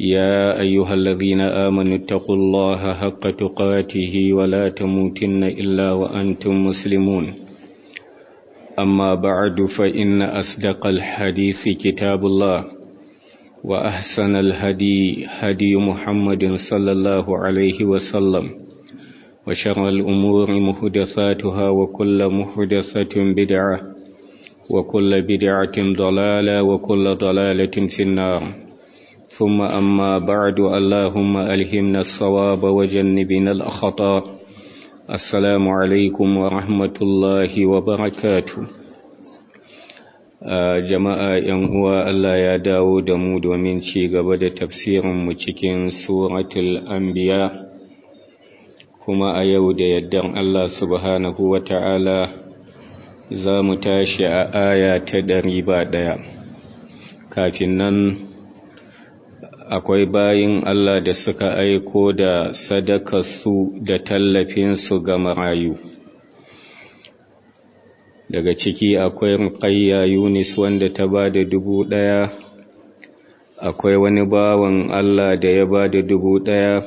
يا أيها الذين آمنوا اتقوا الله حق تقاته ولا تموتن إلا وأنتم مسلمون. أما بعد فإن أصدق الحديث كتاب الله وأحسن الهدي هدي محمد صلى الله عليه وسلم وشر الأمور محدثاتها وكل محدثة بدعة وكل بدعة ضلالة وكل ضلالة في النار. ثم أما بعد اللهم ألهمنا الصواب وجنبنا الأخطاء السلام عليكم ورحمة الله وبركاته jama'a ‘yan uwa Allah ya dawo da mu domin ci gaba da tafsirinmu cikin suratul anbiya kuma a yau da yaddan Allah subhanahu wa ta'ala za mu tashi a aya ta ɗari ba ɗaya kafin nan akwai bayin Allah da suka aiko da sadakarsu da tallafinsu ga marayu. Daga ciki akwai Ruqayya Yunus wanda ta ba da dubu ɗaya. Akwai wani bawan Allah da ya ba da dubu ɗaya.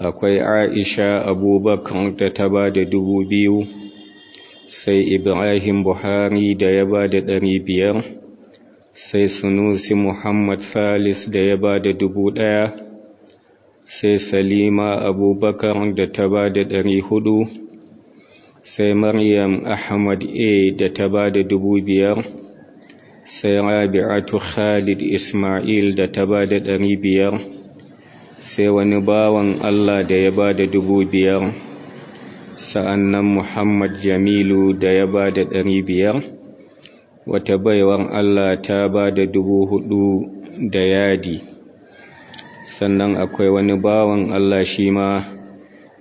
Akwai Aisha Abubakar da ta ba da dubu biyu. Sai Ibrahim Buhari da ya ba da ɗari biyar. Sai Sunusi Muhammad Falis da ya ba da dubu ɗaya. Sai Salima Abubakar da ta ba da ɗari huɗu sai Maryam Ahmad A da ta ba da dubu biyar. Sai Rabi'atu Khalid Ismail da ta ba da ɗari biyar. Sai wani bawan Allah da ya ba da dubu biyar. Sa'annan Muhammad Jamilu da ya ba da ɗari biyar. Wata baiwar Allah ta ba da dubu huɗu da yadi. Sannan akwai wani bawan Allah shi ma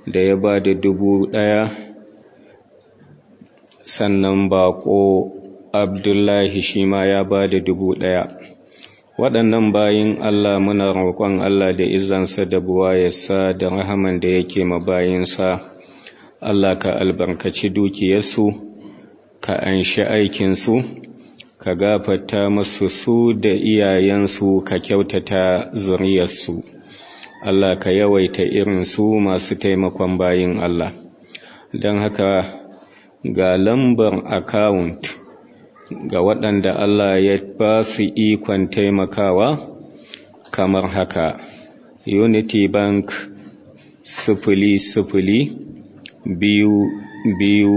da ya ba da dubu ɗaya. Sannan bako Abdullahi shi ma ya ba da dubu ɗaya. Waɗannan bayin Allah muna roƙon Allah da izansa da buwayarsa da rahaman da yake ma bayinsa. Allah ka albarkaci dukiyarsu ka anshi aikinsu ka gafata masu su da iyayensu ka kyautata zuriyarsu. Allah ka yawaita irin su masu taimakon bayin Allah. Don haka ga lambar account ga waɗanda Allah ya ba su ikon taimakawa kamar haka. Unity Bank sifili sifili biyu biyu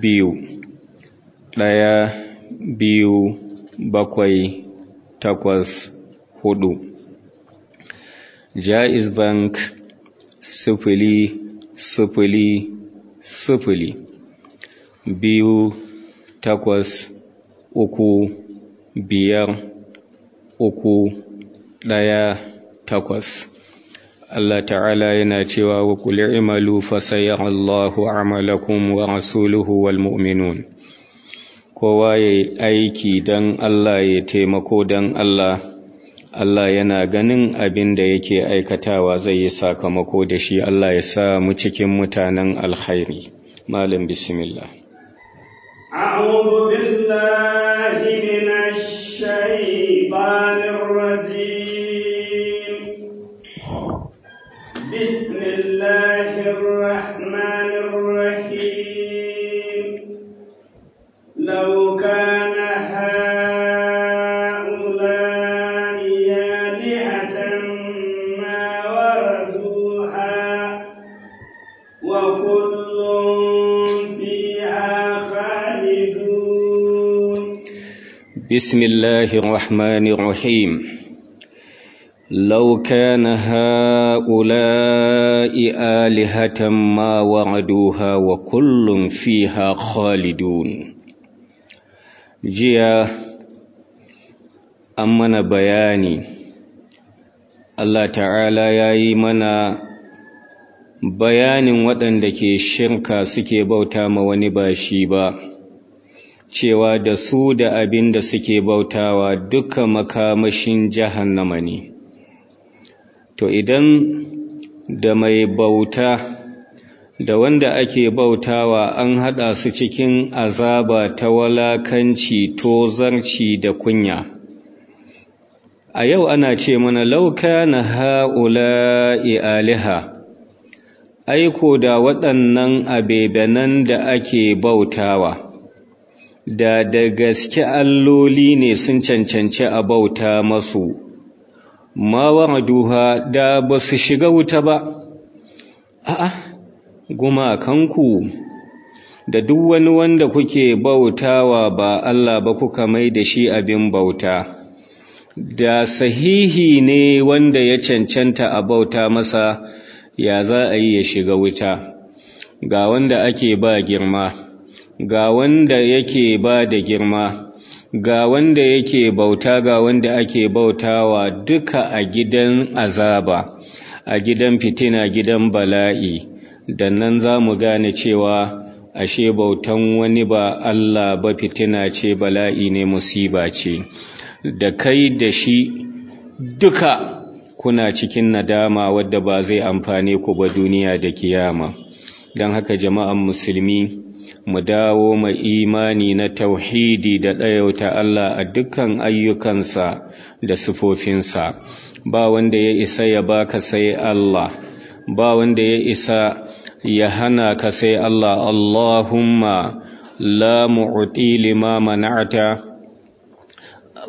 biyu. Ɗaya biyu bakwai takwas huɗu. Jaiz Bank sifili sifili sifili. Biyu takwas uku biyar uku ɗaya takwas. Allah ta'ala yana cewa wa kul i'malu fa sayarallahu a'malakum wa rasuluhu wal mu'minun. kowa ya yi aiki don Allah ya taimako don Allah. Allah yana ganin abin da yake aikatawa zai yi sakamako da shi. Allah ya sa mu cikin mutanen alkhairi. Malam bismillah. A'udhu بسم الله الرحمن الرحيم لو كان هؤلاء آلهة ما وردوها وكل فيها خالدون جيا أمنا بياني Allah ta'ala ya yi mana bayanin waɗanda ke shirka suke bauta ma wani ba shi ba cewa da su da abin da suke bautawa duka makamashin jahannama ne. To idan da mai bauta da wanda ake bautawa an haɗa su cikin azaba ta walakanci tozarci da kunya. A yau ana ce mana lauka na ha'ula'i aliha. Aiko da waɗannan abebanan da ake bautawa da da gaske alloli ne sun cancanci a bauta masu. Ma wa'aduha da ba su shiga wuta ba. A'a gumakanku da duk wani wanda kuke bautawa ba Allah ba kuka mai da shi abin bauta. Da sahihi ne wanda ya cancanta a bauta masa ya za a yi ya shiga wuta. Ga wanda ake ba girma. Ga wanda yake ba da girma ga wanda yake bauta ga wanda ake bautawa duka a gidan azaba a gidan fitina gidan bala'i. Da nan za mu gane cewa ashe bautan wani ba Allah ba fitina ce bala'i ne musiba ce. Da kai da shi duka kuna cikin nadama wadda ba zai amfane ku ba duniya da kiyama. Don haka jama'an musulmi mu dawo mai imani na tauhidi da ɗayauta Allah a dukkan ayyukansa da sufofinsa. Ba wanda ya isa ya baka sai Allah. Ba wanda ya isa ya hana ka sai Allah. Allahumma la mu'ti lima mana'ta.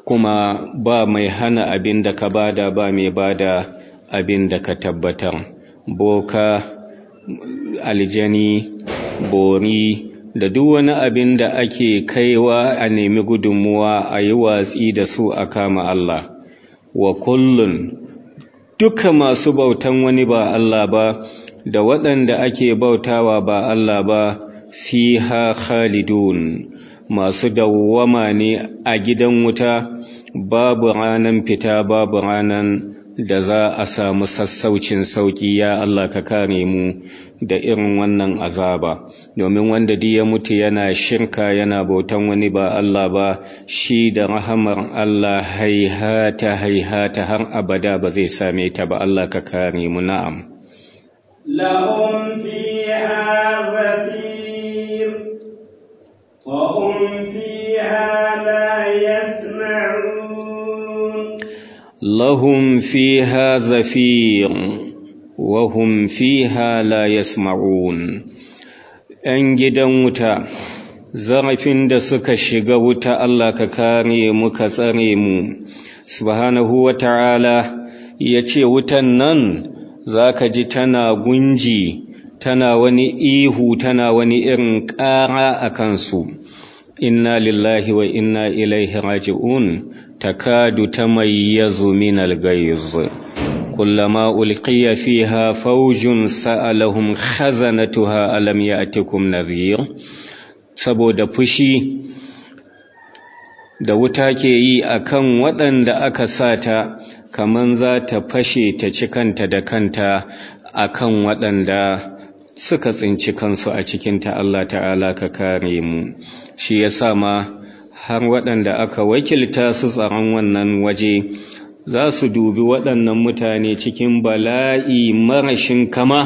Kuma ba mai hana abin da ka ba da ba mai ba da abin da ka tabbatar. Boka aljani bori da duk wani abin da ake kaiwa a nemi gudunmuwa a yi watsi da su a kama Allah. Wa kullun duka masu bautan wani ba Allah ba da waɗanda ake bautawa ba Allah ba fiha khalidun. Masu dawwama ne a gidan wuta babu ranan fita babu ranan da za a samu sassaucin sauƙi ya Allah ka kare mu da irin wannan azaba. Domin wanda duk ya mutu yana shirka yana bautan wani ba Allah ba shi da rahamar Allah haihata haihata har abada ba zai same ta ba. Allah ka kare mu. Na'am. Lahum fiha zafir wa hum fiha la لهم فيها زفير وهم فيها لا يسمعون ‘yan gidan wuta zarafin da suka shiga wuta Allah ka kare mu ka tsare mu subhanahu wa ta'ala ya ce wutan nan za ka ji tana gunji tana wani ihu tana wani irin ƙara a kansu inna lillahi wa inna ilaihi raji'un Takadu tamayyazu min al-ghayz kullama ulqiya fiha fawjun sa'alahum khazanatuha alam ya'tikum nadhir saboda fushi da wuta ke yi akan waɗanda aka sata kaman za ta fashe ta ci kanta da kanta akan waɗanda suka tsinci kansu a cikinta. Allah ta'ala ka kare mu. Shi yasa ma har waɗanda aka wakilta su tsaron wannan waje za su dubi waɗannan mutane cikin bala'i marashin kama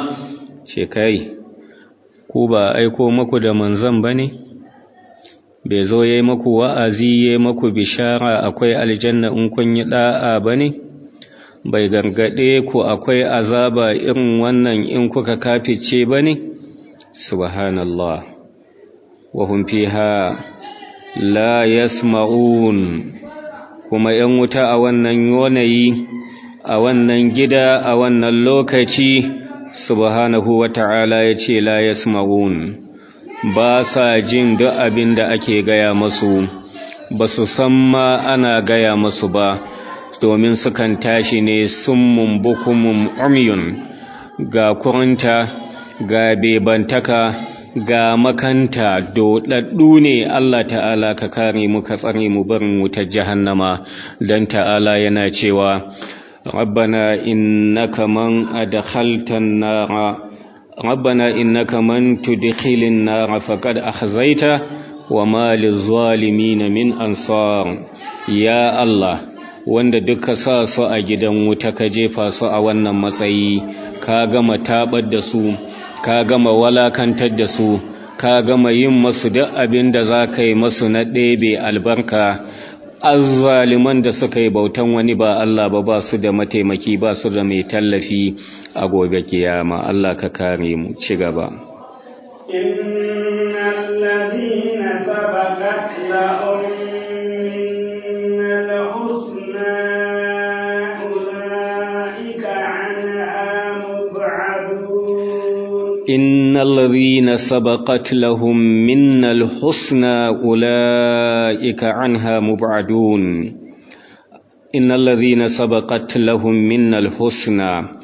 ce kai ku ba aiko maku da manzan ba ne? Bai zo ya yi maku wa'azi ya yi maku bishara akwai aljanna in kun yi ɗa'a ba ne? Bai gargaɗe ku akwai azaba irin wannan in kuka kafice ba ne? Subhanallah. Wahum fiha la yasma'un. Kuma ‘yan wuta a wannan yanayi a wannan gida a wannan lokaci subhanahu wa ta'ala ya ce la yasma'un. Ba sa jin duk abin da ake gaya masu. Ba su san ma ana gaya masu ba. Domin sukan tashi ne summun bukumun umyun. Ga kuranta ga bebantaka ga makanta doɗaɗɗu ne Allah ta'ala ka kare mu ka tsare mu barin wutar jahannama dan ta'ala yana cewa ربنا إنك من أدخلت النار ربنا إنك من تدخل النار فقد أخزيته وما للظالمين من أنصار يا الله wanda duka sa su a gidan wuta ka jefa su a wannan matsayi ka gama tabar da su Ka gama walakantar da su ka gama yin masu duk abin da za ka yi masu na ɗebe albarka. Azzaliman da suka yi bautan wani ba Allah ba ba su da mataimaki ba su da mai tallafi a gobe kiyama. Allah ka kare mu. Ci gaba. Innal ladina sabaqat ladina sabaqat lahum minnal husna ulaika anha mub'adun innal ladina sabaqat lahum minnal husna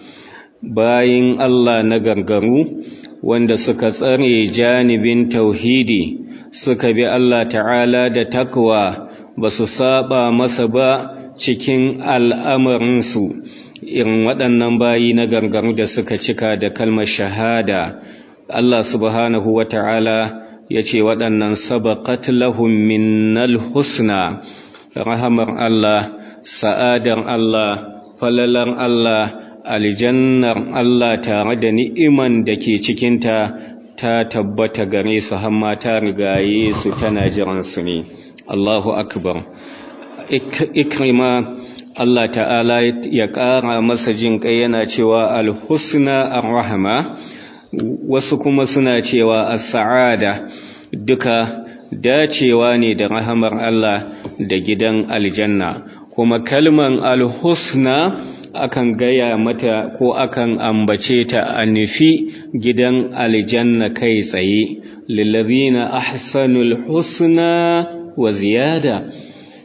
bayin Allah na gargaru wanda suka tsare janibin tauhidi suka bi Allah ta'ala da takwa ba su saba masa ba cikin al'amarinsu irin waɗannan bayi na gargaru da suka cika da kalmar shahada Allah subhanahu wa ta'ala ya ce waɗannan sabaqat lahum minnal husna rahamar Allah sa'adar Allah falalar Allah aljannar Allah tare da ni'iman da ke cikinta ta tabbata gare su hamma ta rigaye su tana jiransu ne. Allahu akbar. Ikrima Allah ta'ala ya ƙara masa jin ƙai yana cewa alhusna ar-rahma wasu kuma suna cewa as-sa'ada duka dacewa ne da rahamar Allah da gidan aljanna. Kuma kalman alhusna akan gaya mata ko akan ambace ta a nufi gidan aljanna kai tsaye. Lillazina ahsanul husna wa ziyada.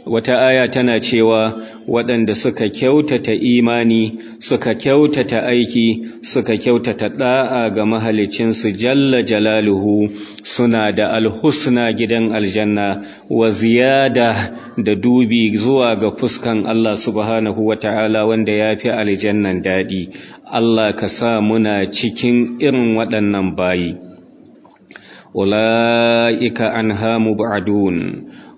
Wata aya tana cewa waɗanda suka kyautata imani suka kyautata aiki suka kyautata ɗa'a ga mahalicinsu jalla jalaluhu suna da alhusna gidan aljanna wa ziyada da dubi zuwa ga fuskan Allah subhanahu wa ta'ala wanda ya fi aljannan daɗi. Allah ka sa muna cikin irin waɗannan bayi. Ula'ika an hamu ba'adun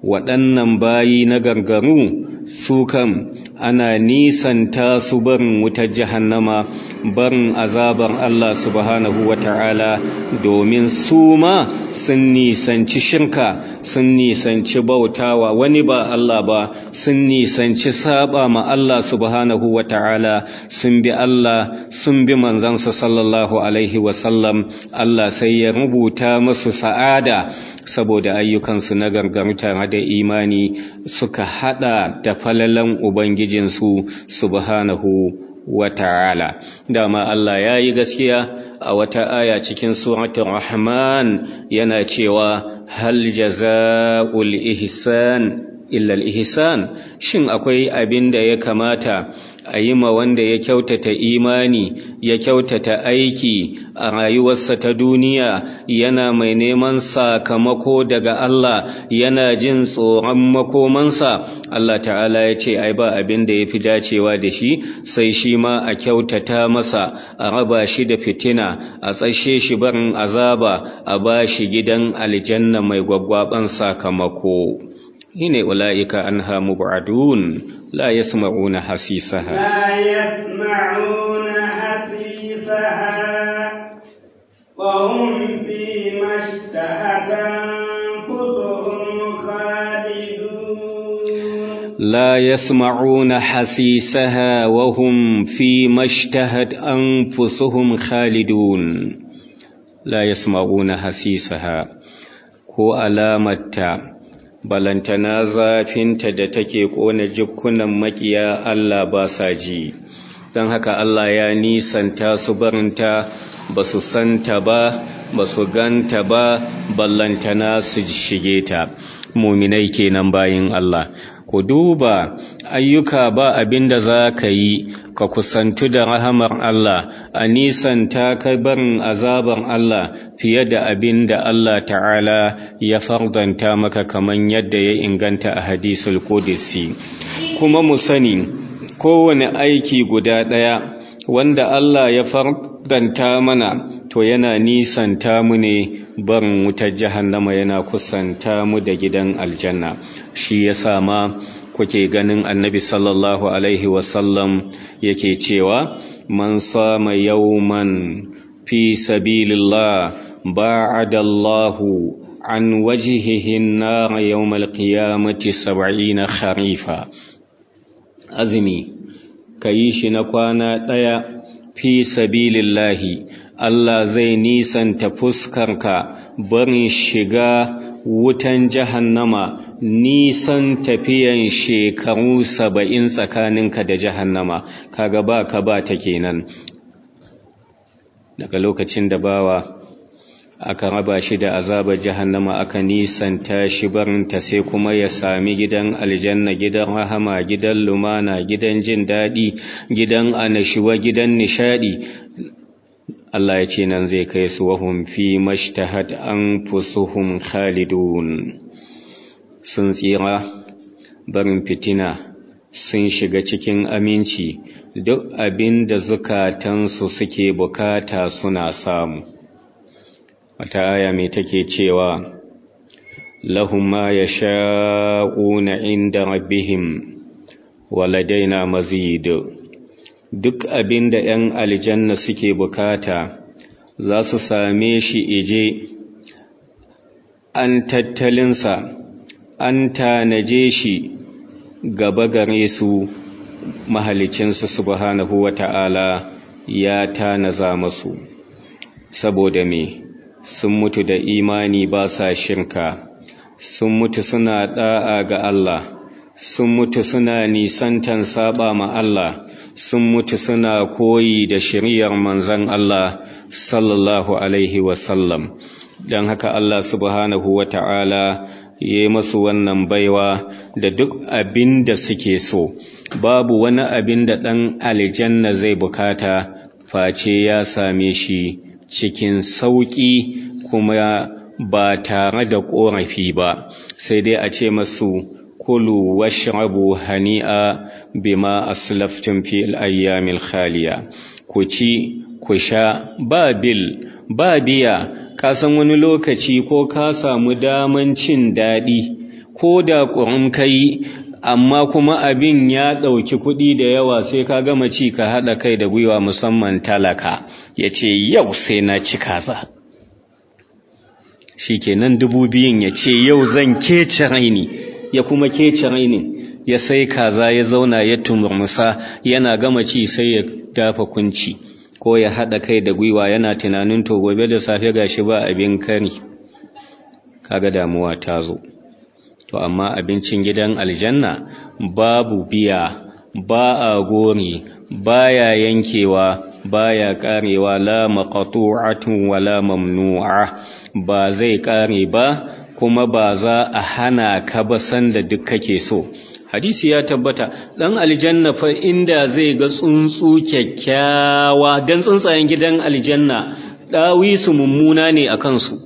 waɗannan bayi na gargaru su kam ana nisanta su barin wutar jahannama barin azabar Allah subhanahu wa ta'ala domin su ma sun nisanci shirka sun nisanci bautawa wani ba Allah ba sun nisanci saba ma Allah subhanahu wa ta'ala sun bi Allah sun bi manzansa sallallahu alaihi wasallam Allah sai ya rubuta musu sa'ada saboda ayyukansu na gargaru tare da imani suka hada da falalan Ubangijinsu subhanahu wa ta'ala. Dama Allah ya yi gaskiya a wata aya cikin suratun Rahman yana cewa hal jaza'ul ihsan illa ihsan shin akwai abin da ya kamata a yi ma wanda ya kyautata imani ya kyautata aiki a rayuwarsa ta duniya yana mai neman sakamako daga Allah yana jin tsoron makomansa. Allah ta'ala ya ce ai ba abin da ya fi dacewa da shi sai shi ma a kyautata masa a raba shi da fitina a tsashe shi barin azaba a ba shi gidan aljanna mai gwaggwaban sakamako. Shine ula'ika anha mub'adun. لا يسمعون حسيسها. لا يسمعون حسيسها. وهم فيما اشتهت أنفسهم خالدون. لا يسمعون حسيسها وهم فيما اشتهت أنفسهم خالدون. لا يسمعون حسيسها. ko alamarta balantana zafinta da take ƙona jikunan makiya Allah ba sa ji. Don haka Allah ya nisanta su barinta ba su santa ba ba su ganta ba ballantana su shige ta. Muminai kenan bayin Allah. Ku duba ayyuka ba abin da za ka yi ka kusantu da rahamar Allah a nisanta ka barin azabar Allah fiye da abin da Allah ta'ala ya fardanta maka kaman yadda ya inganta a hadisul qudsi. Kuma mu sani kowane aiki guda ɗaya wanda Allah ya fardanta mana to yana nisanta mu ne barin wutar jahannama yana kusanta mu da gidan aljanna. Shi yasa ma kuke ganin annabi sallallahu alaihi wasallam yake cewa man sama yawman fi sabilillah ba'ada Allahu an wajhihi an-nar yawm al-qiyamati 70 kharifa. Azumi kayi shi na kwana ɗaya fi sabilillahi. Allah zai nisanta fuskarka barin shiga wutan jahannama nisan tafiyan shekaru saba'in tsakaninka da jahannama. Kaga ba ka ba ta kenan. Daga lokacin da bawa aka raba shi da azabar jahannama aka nisanta shi barinta sai kuma ya sami gidan aljanna gidan rahama gidan lumana gidan jin daɗi gidan anashuwa gidan nishadi Allah ya ce nan zai kai su wahum fi mashtahat anfusuhum khalidun. Sun tsira barin fitina sun shiga cikin aminci. Duk abin da zukatansu suke buƙata suna samu. Wata aya mai take cewa lahum ma yasha'una inda rabbihim waladaina mazid. Duk abin da ‘yan aljanna suke buƙata za su same shi ije an tattalinsa an tanaje shi gaba gare su mahalicinsu subhanahu wa ta'ala ya tanaza masu. Saboda me? Sun mutu da imani ba sa shirka sun mutu suna ɗa'a ga Allah sun mutu suna nisantan saba ma Allah sun mutu suna koyi da shiriyar manzan Allah sallallahu alaihi wasallam don haka Allah subhanahu wa ta'ala ya yi masu wannan baiwa da duk abin da suke so. Babu wani abin da ɗan aljanna zai buƙata face ya same shi cikin sauƙi kuma ba tare da ƙorafi ba. Sai dai a ce masu kulu washrabu hani'a bima aslaftum fi al-ayyamil khaliya ku ci ku sha ba bil ba biya. Ka san wani lokaci ko ka samu daman cin daɗi ko da ƙurum kai amma kuma abin ya ɗauki kuɗi da yawa sai ka gama ci ka haɗa kai da gwiwa musamman talaka. Ya ce yau sai na ci kaza. Shi dubu biyun ya yau zan kece raini. Ya kuma kece rainin. Ya sai kaza ya zauna ya tumurmusa yana gama ci sai ya dafa kunci ko ya haɗa kai da gwiwa yana tunanin to gobe da safe gashi ba abin kari. Kaga damuwa ta zo. To amma abincin gidan aljanna babu biya ba a gori baya yankewa baya karewa la maqtu'atun wala mamnu'a. Ba zai kare ba kuma ba za a hana ka ba sanda duk kake so. Hadisi ya tabbata dan aljanna fa inda zai ga tsuntsu kyakkyawa dan tsuntsayen gidan aljanna dawisu mummuna ne a kansu.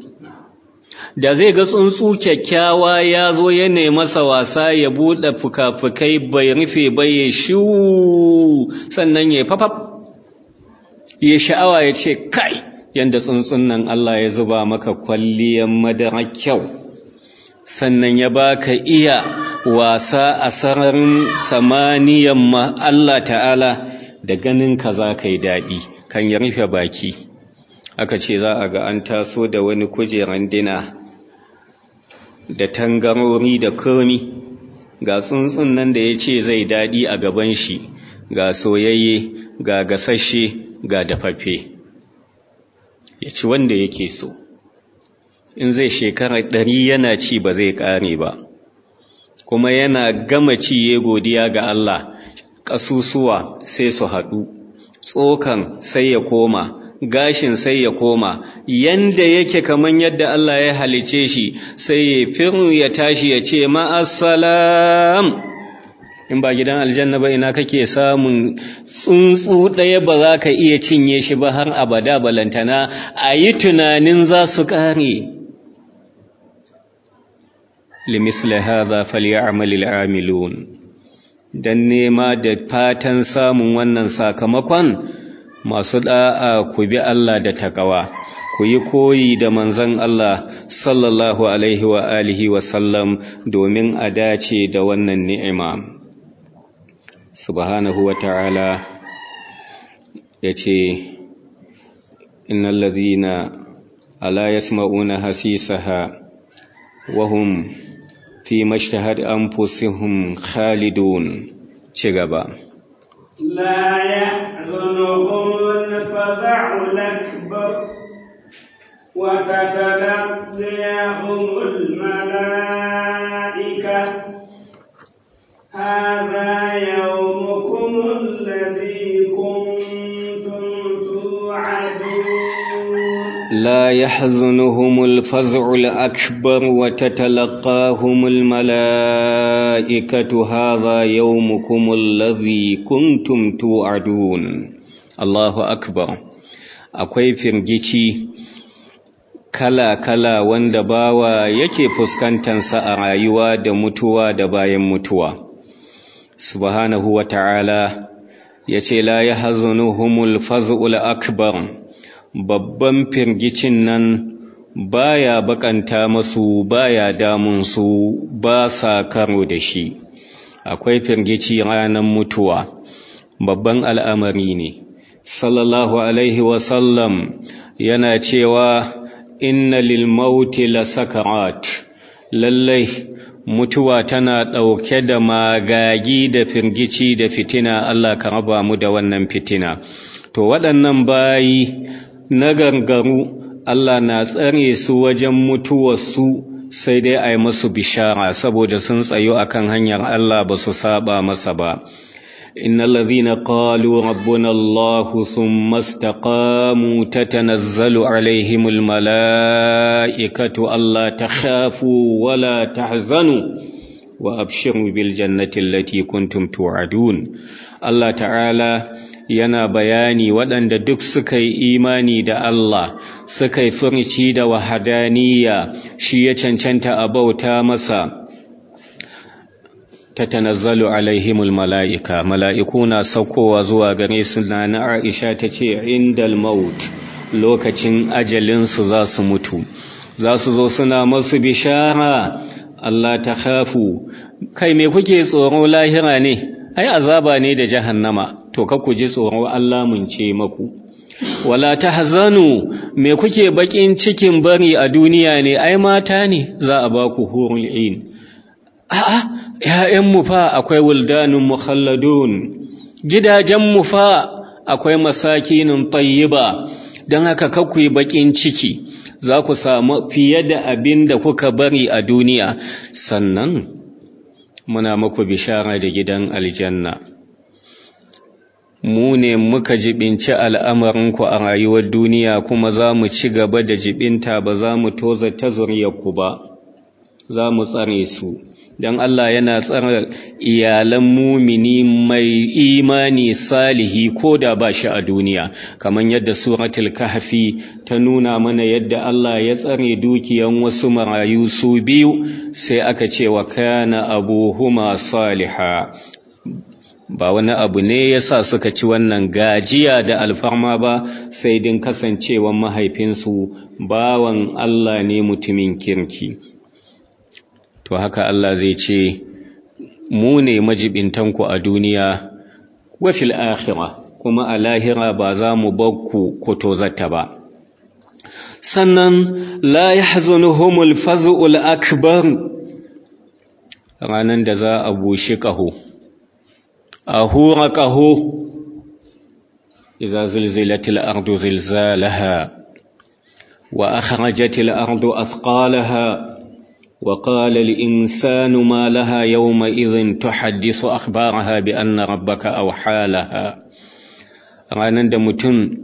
Da zai ga tsuntsu kyakkyawa ya zo ya masa wasa ya buɗe fuka-fukai bai rufe bai ya shu sannan ya fafaf. Ya sha'awa ya ce kai yanda tsuntsun nan Allah ya zuba maka kwalliyan madara kyau sannan ya baka iya wasa a sararin samaniyan ma Allah ta'ala da ganin ka za ka yi daɗi kan ya rufe baki. Aka ce za a ga an taso da wani kujeran dina da tangarori da komi. Ga tsuntsun nan da ya ce zai daɗi a gaban shi ga soyayye ga gasashe ga dafaffe. Ya ci wanda yake so. In zai shekara ɗari yana ci ba zai ƙare ba. Kuma yana gama ci ya godiya ga Allah. Ƙasusuwa sai su haɗu. Tsokan sai ya koma. Gashin sai ya koma. Yanda yake kaman yadda Allah ya halice shi sai ya firu ya tashi ya ce ma'assalam in ba gidan aljanna ba ina kake samun tsuntsu ɗaya ba za ka iya cinye shi ba har abada balantana a yi tunanin za su ƙare. Limisla hadha falyamal al'amilun don nema da fatan samun wannan sakamakon masu da'a ku bi Allah da takawa ku yi koyi da manzon Allah sallallahu alaihi wa alihi wa sallam domin a dace da wannan ni'ima. Subhanahu wa ta'ala ya ce innal ladhina ala yasma'una hasisaha wa hum في ما أنفسهم خالدون. شغبا لا يحزنهم الفزع الأكبر وتتلقيهم الملائكة. هذا يومكم الذي كنتم لا يحزنهم الفزع الأكبر وتتلقاهم الملائكة هذا يومكم الذي كنتم توعدون الله أكبر akwai firgici kala-kala wanda bawa yake fuskantansa a rayuwa da mutuwa da bayan mutuwa subhanahu wa ta'ala ya ce la ya hazunuhumul faz'ul akbar babban firgicin nan baya bakanta masu baya damun su ba sa karo da shi. Akwai firgici ranar mutuwa. Babban al'amari ne. Sallallahu alaihi wasallam yana cewa inna lil mauti la sakarat. Lallai mutuwa tana ɗauke da magagi da firgici da fitina. Allah ka raba mu da wannan fitina. To waɗannan bayi na gangaru Allah na tsare su wajen mutuwarsu sai dai a yi musu bishara saboda sun tsayo akan hanyar Allah ba su saba masa ba إن الذين قالوا ربنا الله ثم استقاموا تتنزل عليهم الملائكة ألا تخافوا ولا تحزنوا وأبشروا بالجنة التي كنتم توعدون الله تعالى yana bayani waɗanda duk suka yi imani da Allah suka yi furci da wahadaniya shi ya cancanta a bauta masa. Tatanazzalu alaihimul mala'ika mala'iku na saukowa zuwa gare su. Na Aisha tace indal maut lokacin ajalinsu za su mutu. Za su zo suna masu bishara Allah ta khafu. Kai me kuke tsoro? Lahira ne. Ai azaba ne da jahannama. To ku ji tsoro Allah mun ce maku. Wala tahzanu me kuke bakin cikin bari a duniya ne? Ai mata ne za a ba ku hurul ain a'a ‘ya'yanmu fa akwai wuldanun mukhalladun, gidajenmu fa akwai masakinin tayyiba, don haka kakwai baƙin ciki, za ku samu fiye da abin da kuka bari a duniya, sannan muna muku bishara da gidan aljanna. Mu ne muka jibinci al'amarinku a rayuwar duniya kuma za mu ci gaba da jibinta ba za mu toza ta ku ba, za mu tsare su. don Allah yana tsara iyalan mumini mai imani salihi ko da ba shi a duniya. Kamar yadda suratul kahfi ta nuna mana yadda Allah ya tsare dukiyan wasu marayu su biyu sai aka ce wa kana abuhuma saliha. Ba wani abu ne ya sa suka ci wannan gajiya da alfarma ba sai din kasancewan mahaifinsu bawan Allah ne mutumin kirki. To haka Allah zai ce mu ne majibintanku a duniya wa fil kuma a lahira ba za mu bakku ku tozata ba. Sannan la yahzunuhumul faz'ul akbar. Ranan da za a bushi kaho أهورقه إذا زلزلت الأرض زلزالها وأخرجت الأرض أثقالها وقال الإنسان ما لها يومئذ تحدث أخبارها بأن ربك أوحى لها. رانند متن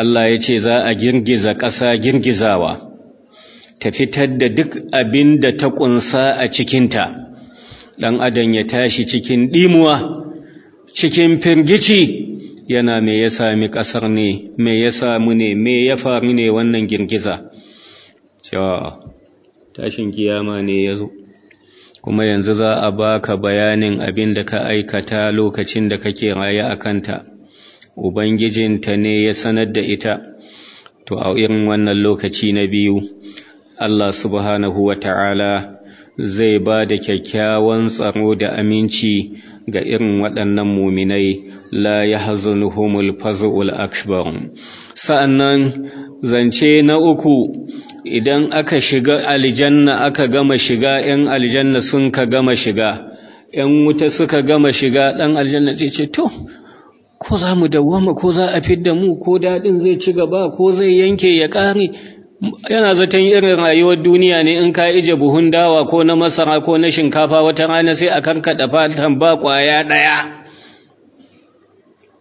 الله يتي زاء جنجز كسا جنجزاوا. تفتد دك أبند تقنصاء چكنتا لن أدن يتاشي چكن ديموه cikin firgici yana me ya sami ƙasar ne me ya samu ne me ya faru ne wannan girgiza. Cewa tashin kiyama ne ya zo. Kuma yanzu za a baka bayanin abin da ka aikata lokacin da kake raye a kanta. Ubangijinta ne ya sanar da ita. To a irin wannan lokaci na biyu Allah subhanahu wa ta'ala zai ba da kyakkyawan tsaro da aminci ga irin waɗannan muminai la ya hazunuhumul faz'ul akbar. Sa'annan zance na uku idan aka shiga aljanna aka gama shiga ‘yan aljanna sun ka gama shiga ‘yan wuta suka gama shiga ɗan aljanna zai ce to ko za mu dawwama ko za a fidda mu ko daɗin zai ci gaba ko zai yanke ya ƙare. Yana zaton irin rayuwar duniya ne in ka ije buhun dawa ko na masara ko na shinkafa wata rana sai a karkaɗa fatan ba ƙwaya ɗaya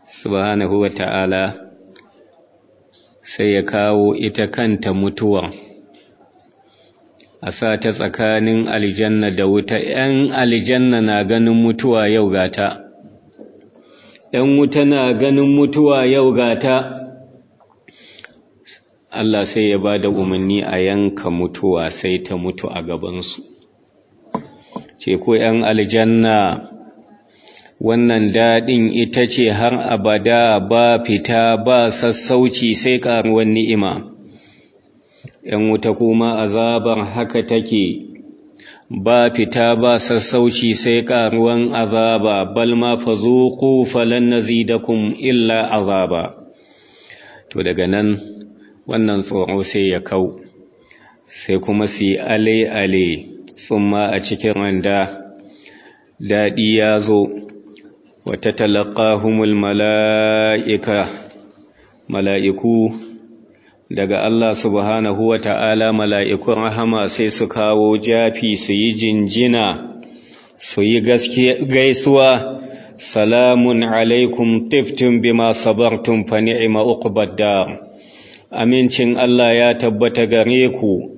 subhanahu wa ta'ala sai ya kawo ita kanta mutuwa a sa ta tsakanin aljanna da wuta ‘yan aljanna na ganin mutuwa yau gata. ‘yan wuta na ganin mutuwa yau gata. Allah sai ya ba da umarni a yanka mutuwa sai ta mutu a gabansu. Ce ko ‘yan aljanna wannan daɗin ita ce har abada ba fita ba sassauci sai ƙaruwan ni'ima. ‘yan wuta kuma azabar haka take ba fita ba sassauci sai ƙaruwan azaba bal ma fa zuƙu falan nazidakum illa azaba. To daga nan wannan tsoro sai ya kau sai kuma su yi ale-ale tsumma a cikin randa. Daɗi ya zo wata talakahumul mala'ika mala'iku daga Allah subhanahu wa ta'ala mala'ikun rahama sai su kawo jafi su yi jinjina su yi gaisuwa salamun alaikum tiftun bima sabartum fa ni'ima uqbad amincin Allah ya tabbata gare ku.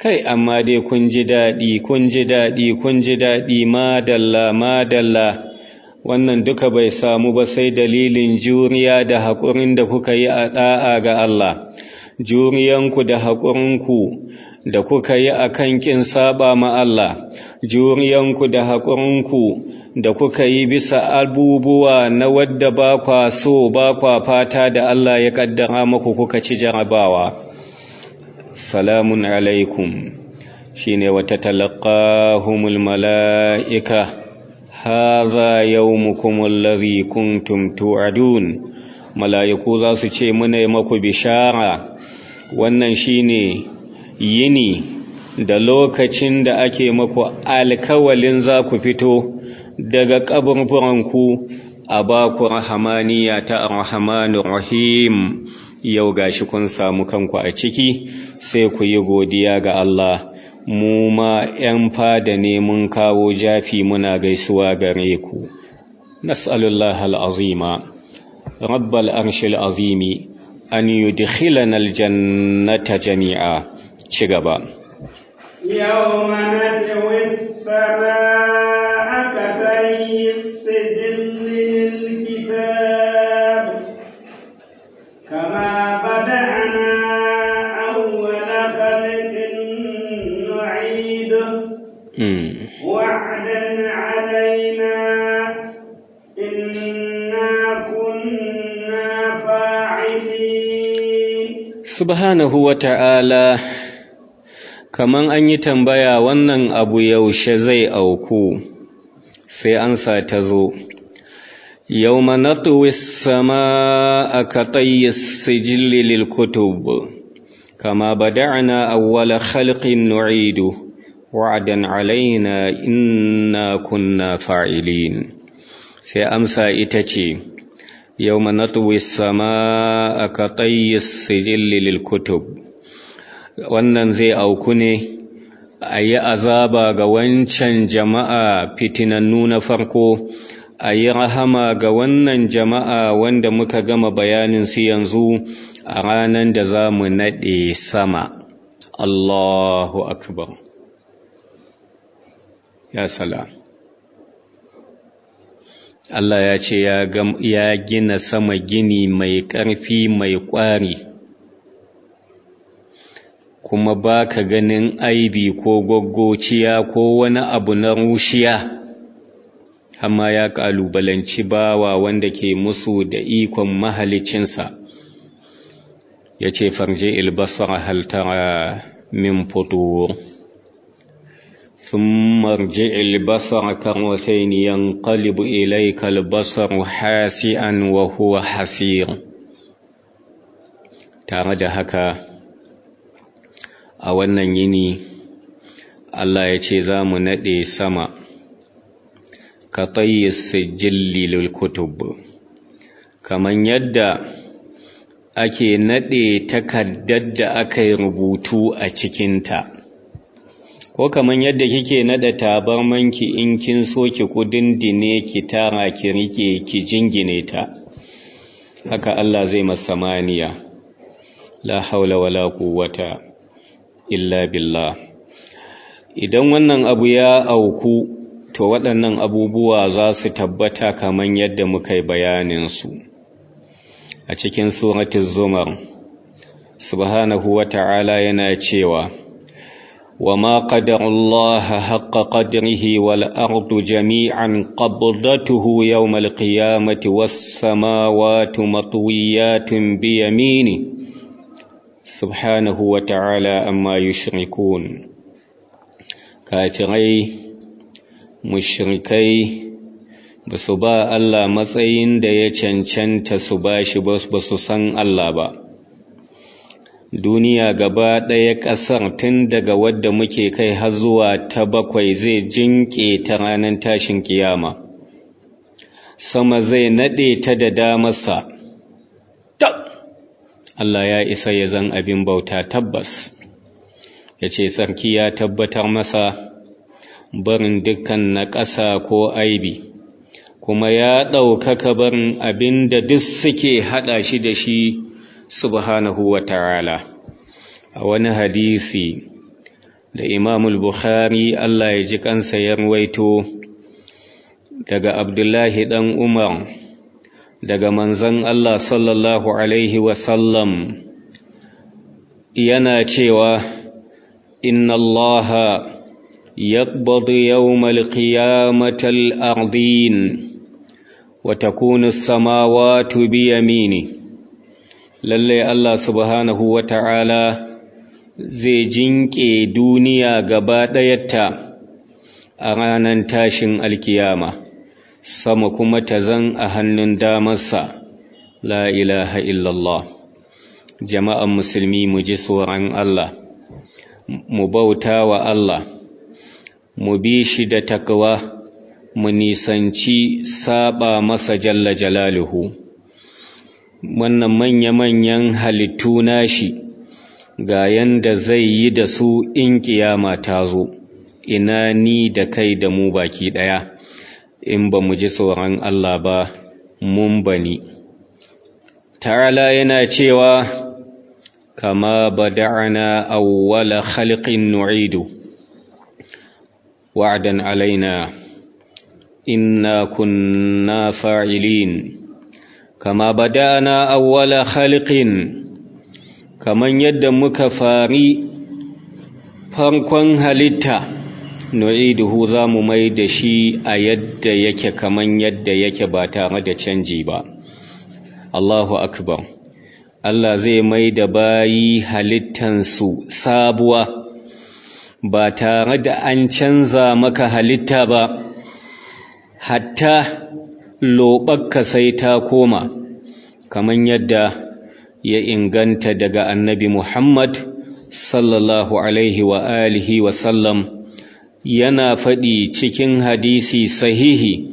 Kai amma dai kun ji daɗi kun ji daɗi kun ji daɗi madalla madalla. Wannan duka bai samu ba sai dalilin juriya da haƙurin da kuka yi a ɗa'a ga Allah. Juriyanku da haƙurinku da kuka yi a kan ƙin saba ma Allah. Juriyanku da haƙurinku da kuka yi bisa abubuwa na wadda ba kwa so ba kwa fata da Allah ya ƙaddara maku kuka ci jarabawa. Salamun alaikum. Shine wata talaqahumul mala'ika. Hadha yawmukum alladhi kuntum tu'adun. Mala'iku za su ce muna maku bishara. Wannan shine yini da lokacin da ake maku alkawalin za ku fito daga ƙaburburanku a baku rahamaniya ta arhamanur rahim yau gashi kun samu kanku a ciki sai ku yi godiya ga Allah. Mu ma 'yan fada ne mun kawo jafi muna gaisuwa gare ku. Nas'alullah al'azima. Rabbal arshil azimi an yudkhilana aljannata jami'a. Ci gaba. Yawma nadwi samaa subhanahu wa ta'ala kaman an yi tambaya wannan abu yaushe zai auku sai ansa ta zo. Yawma natwi as-samaa'a ka tayyi kutub kama bada'na awwala khalqin nu'idu wa'dan alaina inna kunna fa'ilin. Sai amsa ita ce as-samaa'a ka tayyi as-sijilli lil kutub wannan zai auku ne a yi azaba ga wancan jama'a fitinannu na farko a yi rahama ga wannan jama'a wanda muka gama bayanin su yanzu a ranar da za mu naɗe sama. Allahu akbar. Ya salam. Allah ya ce ya gina sama gini mai ƙarfi mai ƙwari. Kuma ba ka ganin aibi ko gwaggociya ko wani abu na rushiya. Amma ya ƙalubalanci bawa wanda ke musu da ikon mahalicinsa. Ya ce farje ilbasar haltara min futur. ثم ارجع البصر كرتين ينقلب إليك البصر حاسئا وهو حسير tare da haka a wannan yini Allah ya ce za mu naɗe sama ka tsaye sijilli lulkutub kamar yadda ake naɗe takardar da aka yi rubutu a cikinta ko kamar yadda kike naɗa tabarmanki in kin so ki kudindine ki tara ki riƙe ki jingine ta. Haka Allah zai masamaniya la haula wala quwwata illa billah. Idan wannan abu ya auku to waɗannan abubuwa za su tabbata kaman yadda muka yi bayanin su. A cikin suratul zumar subhanahu wata'ala yana cewa وما قدر الله حق قدره والأرض جميعا قبضته يوم القيامة والسماوات مطويات بيمينه سبحانه وتعالى أما يشركون كاتري مشركي basu ba Allah matsayin da ya cancanta su bashi ba su san Allah ba Duniya gaba ɗaya ƙasar tun daga wadda muke kai har zuwa ta bakwai zai jinƙe ta ranar tashin kiyama. Sama zai naɗe ta da damarsa. Allah ya isa ya zan abin bauta tabbas. Ya ce tsarki ya tabbatar masa barin dukkan na ƙasa ko aibi kuma ya ɗaukaka barin abin da duk suke haɗa shi da shi subhanahu wa ta'ala. A wani hadisi da imamul bukhari Allah ya ji kansa ya ruwaito daga abdullahi ɗan umar daga manzan Allah sallallahu alaihi wasallam yana cewa inna allaha qiyamatal ardin wa takunu as-samawati bi yaminihi lalle Allah subhanahu wa ta'ala zai jinƙe duniya gaba ɗayarta a ranar tashin alkiyama, sama kuma ta zan a hannun damarsa, la ilaha illallah. Jama'an musulmi mu ji tsoron Allah, mu bauta wa Allah, mu bi shi da takawa, mu nisanci saba masa jalla jalaluhu. Wannan manya-manyan halittu nashi ga yanda zai yi da su in kiyama ta zo. Ina ni da kai da mu baki ɗaya. In ba mu ji tsoron Allah ba mun bani. Ta'ala yana cewa kama bada'ana awwala khalqin nu'idu. Wa'dan alaina. Inna kunna fa'ilin. Kama bada'ana awwala khalqin kaman yadda muka fari farkon halitta nu'iduhu za mu mai da shi a yadda yake kaman yadda yake ba tare da canji ba Allahu akbar Allah zai mai da bayi halittansu sabuwa ba tare da an canza maka halitta ba hatta loɓakka sai ta koma kamar yadda ya inganta daga annabi Muhammad sallallahu alaihi wa alihi wa sallam yana faɗi cikin hadisi sahihi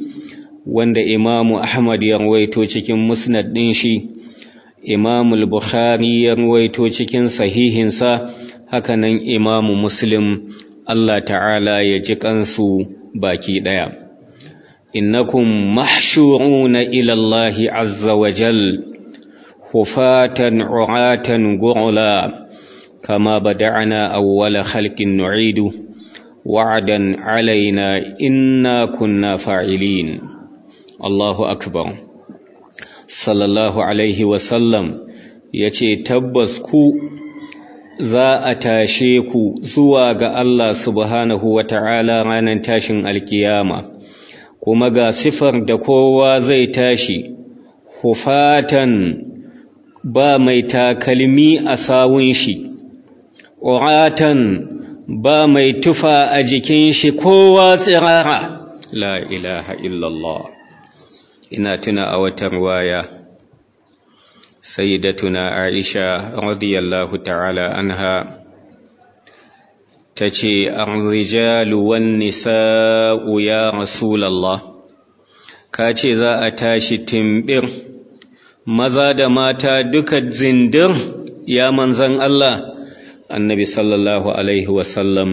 wanda imamu Ahmad ya rawaito cikin musnad ɗin shi imamu Bukhari ya rawaito cikin sahihinsa haka nan imamu Muslim Allah ta'ala ya ji kansu baki ɗaya. إنكم محشورون إلى الله عز وجل خفاة عراة غرلا كما بدعنا أول خلق نعيد وعدا علينا إنا كنا فاعلين الله أكبر صلى الله عليه وسلم yace tabbas ku za a tashe ku zuwa ga Allah subhanahu wa ta'ala ranar tashin alkiyama Kuma ga sifar da kowa zai tashi hufatan ba mai takalmi a sawun shi ƙuratan ba mai tufa a jikin shi kowa tsirara. La ilaha illallah. Ina tuna a watan waya sayyidatuna aisha radiyallahu ta'ala anha tace ar-rijalu wan nisa'u ya rasulullah kace za a tashi timbir. Maza da mata duka zindir ya manzan Allah. Annabi sallallahu alaihi wasallam